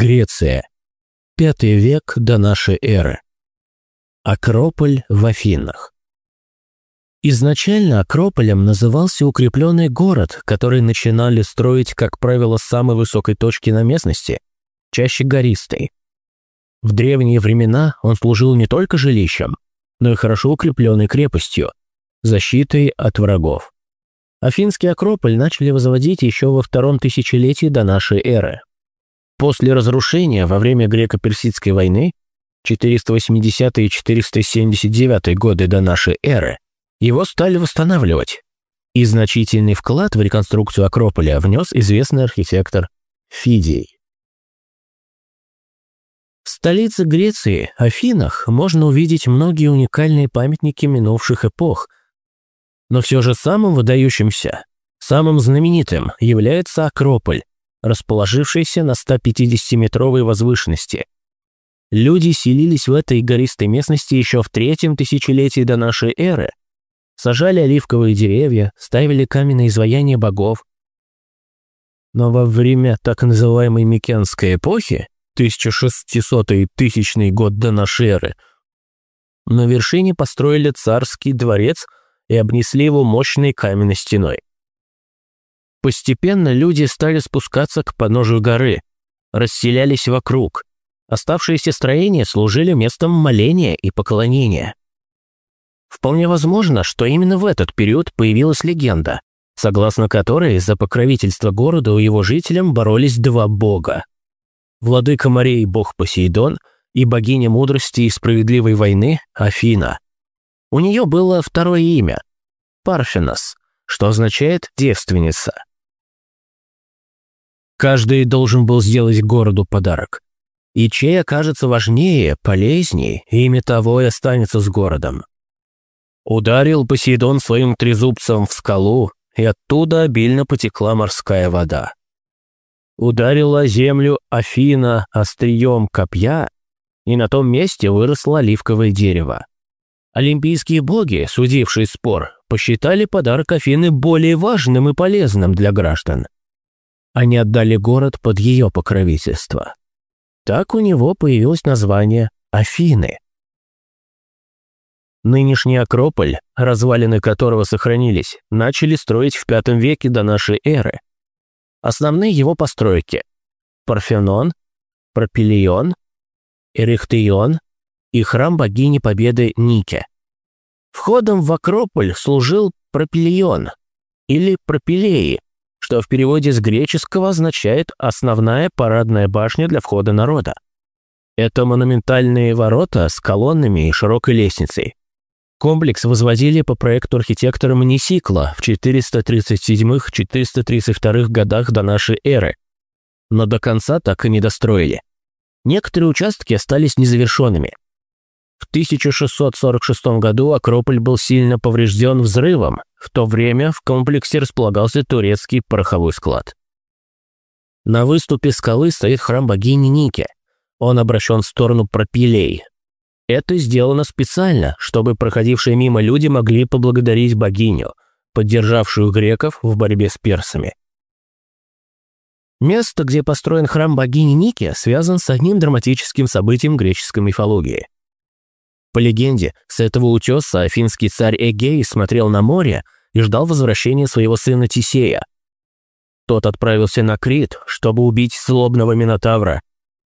Греция. Пятый век до нашей эры. Акрополь в Афинах. Изначально Акрополем назывался укрепленный город, который начинали строить, как правило, с самой высокой точки на местности, чаще гористой. В древние времена он служил не только жилищем, но и хорошо укрепленной крепостью, защитой от врагов. Афинский Акрополь начали возводить еще во втором тысячелетии до нашей эры. После разрушения во время греко-персидской войны 480 и 479 годы до нашей эры его стали восстанавливать. И значительный вклад в реконструкцию Акрополя внес известный архитектор Фидий. В столице Греции, Афинах, можно увидеть многие уникальные памятники минувших эпох. Но все же самым выдающимся, самым знаменитым является Акрополь, расположившейся на 150-метровой возвышенности. Люди селились в этой гористой местности еще в третьем тысячелетии до нашей эры, сажали оливковые деревья, ставили каменные изваяния богов. Но во время так называемой Микенской эпохи, 1600-1000 год до нашей эры, на вершине построили царский дворец и обнесли его мощной каменной стеной. Постепенно люди стали спускаться к подножию горы, расселялись вокруг. Оставшиеся строения служили местом моления и поклонения. Вполне возможно, что именно в этот период появилась легенда, согласно которой за покровительство города у его жителям боролись два бога. Владыка морей бог Посейдон и богиня мудрости и справедливой войны Афина. У нее было второе имя – Парфенос, что означает «девственница». Каждый должен был сделать городу подарок. И чей окажется важнее, полезнее, имя того и останется с городом. Ударил Посейдон своим трезубцем в скалу, и оттуда обильно потекла морская вода. Ударила землю Афина острием копья, и на том месте выросло оливковое дерево. Олимпийские боги, судившие спор, посчитали подарок Афины более важным и полезным для граждан – они отдали город под ее покровительство. Так у него появилось название Афины. Нынешний Акрополь, развалины которого сохранились, начали строить в V веке до нашей эры. Основные его постройки – Парфенон, Пропилион, Эрихтион и храм богини Победы Нике. Входом в Акрополь служил Пропилион или Пропилеи, что в переводе с греческого означает «основная парадная башня для входа народа». Это монументальные ворота с колоннами и широкой лестницей. Комплекс возводили по проекту архитектора Мнисикла в 437-432 годах до нашей эры, но до конца так и не достроили. Некоторые участки остались незавершенными – в 1646 году Акрополь был сильно поврежден взрывом, в то время в комплексе располагался турецкий пороховой склад. На выступе скалы стоит храм богини Ники. Он обращен в сторону пропилей. Это сделано специально, чтобы проходившие мимо люди могли поблагодарить богиню, поддержавшую греков в борьбе с персами. Место, где построен храм богини Ники, связан с одним драматическим событием греческой мифологии – по легенде, с этого утеса афинский царь Эгей смотрел на море и ждал возвращения своего сына Тисея. Тот отправился на Крит, чтобы убить злобного Минотавра,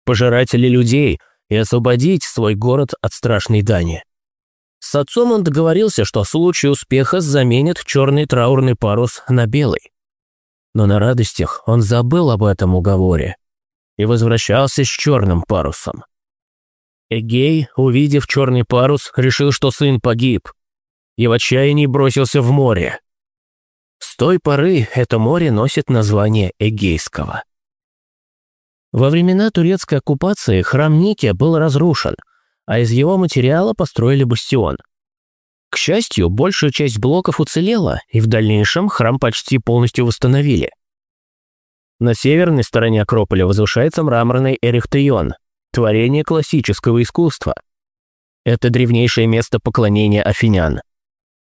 пожирателя людей и освободить свой город от страшной дани. С отцом он договорился, что в случае успеха заменит черный траурный парус на белый. Но на радостях он забыл об этом уговоре и возвращался с черным парусом. Эгей, увидев черный парус, решил, что сын погиб, и в отчаянии бросился в море. С той поры это море носит название Эгейского. Во времена турецкой оккупации храм Ники был разрушен, а из его материала построили бастион. К счастью, большая часть блоков уцелела, и в дальнейшем храм почти полностью восстановили. На северной стороне Акрополя возвышается мраморный Эрихтеон, творение классического искусства. Это древнейшее место поклонения афинян.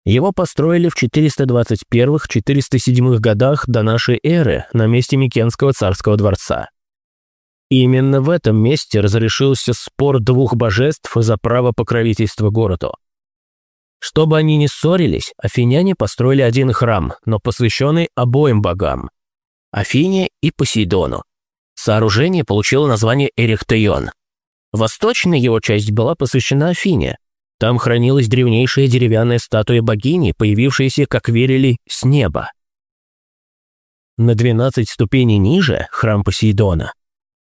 Его построили в 421-407 годах до нашей эры на месте Микенского царского дворца. Именно в этом месте разрешился спор двух божеств за право покровительства городу. Чтобы они не ссорились, афиняне построили один храм, но посвященный обоим богам – Афине и Посейдону. Сооружение получило название Эрихтеон. Восточная его часть была посвящена Афине. Там хранилась древнейшая деревянная статуя богини, появившаяся, как верили, с неба. На 12 ступеней ниже – храм Посейдона.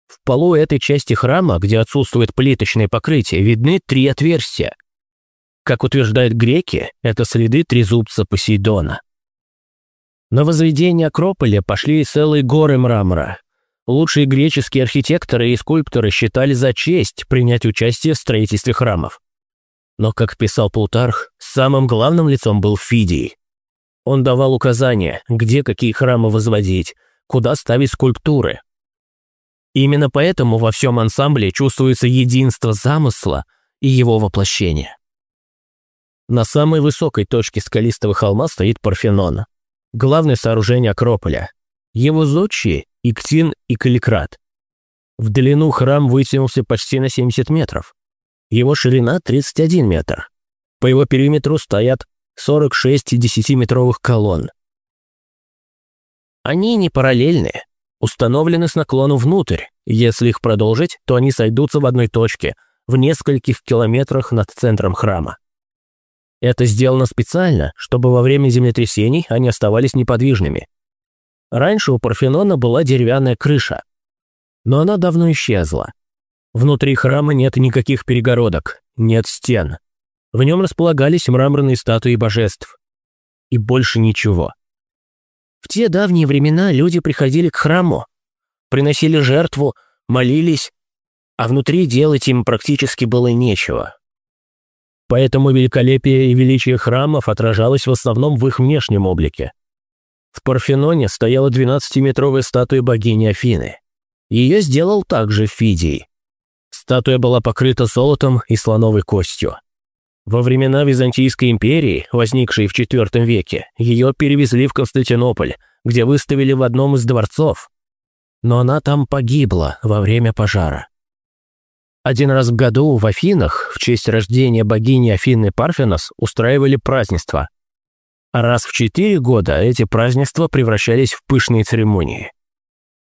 В полу этой части храма, где отсутствует плиточное покрытие, видны три отверстия. Как утверждают греки, это следы трезубца Посейдона. На возведение Акрополя пошли целые горы мрамора. Лучшие греческие архитекторы и скульпторы считали за честь принять участие в строительстве храмов. Но, как писал Плутарх, самым главным лицом был Фидий. Он давал указания, где какие храмы возводить, куда ставить скульптуры. Именно поэтому во всем ансамбле чувствуется единство замысла и его воплощения. На самой высокой точке скалистого холма стоит Парфенон, главное сооружение Акрополя. Его зодчие – Иктин и Каликрат. В длину храм вытянулся почти на 70 метров. Его ширина 31 метр. По его периметру стоят 46 10-метровых колонн. Они не параллельны, установлены с наклоном внутрь. Если их продолжить, то они сойдутся в одной точке, в нескольких километрах над центром храма. Это сделано специально, чтобы во время землетрясений они оставались неподвижными. Раньше у Парфенона была деревянная крыша, но она давно исчезла. Внутри храма нет никаких перегородок, нет стен. В нем располагались мраморные статуи божеств. И больше ничего. В те давние времена люди приходили к храму, приносили жертву, молились, а внутри делать им практически было нечего. Поэтому великолепие и величие храмов отражалось в основном в их внешнем облике. В Парфеноне стояла 12-метровая статуя богини Афины. Ее сделал также Фидий. Статуя была покрыта золотом и слоновой костью. Во времена Византийской империи, возникшей в IV веке, ее перевезли в Константинополь, где выставили в одном из дворцов. Но она там погибла во время пожара. Один раз в году в Афинах в честь рождения богини Афины Парфенос устраивали празднества. Раз в четыре года эти празднества превращались в пышные церемонии.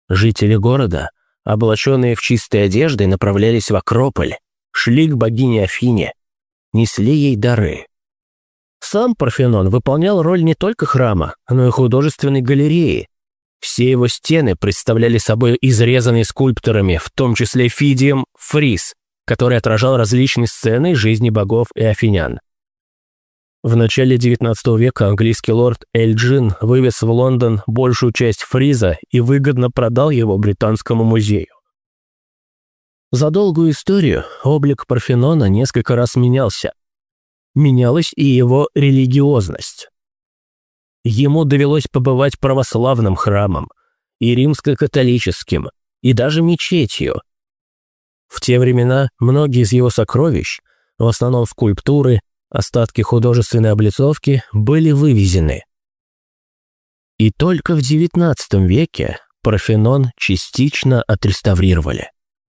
Жители города – облаченные в чистые одежды, направлялись в Акрополь, шли к богине Афине, несли ей дары. Сам Парфенон выполнял роль не только храма, но и художественной галереи. Все его стены представляли собой изрезанный скульпторами, в том числе Фидием, фриз, который отражал различные сцены жизни богов и афинян. В начале XIX века английский лорд Эльджин вывез в Лондон большую часть фриза и выгодно продал его Британскому музею. За долгую историю облик Парфенона несколько раз менялся. Менялась и его религиозность. Ему довелось побывать православным храмом, и римско-католическим, и даже мечетью. В те времена многие из его сокровищ, в основном скульптуры, Остатки художественной облицовки были вывезены. И только в XIX веке Парфенон частично отреставрировали.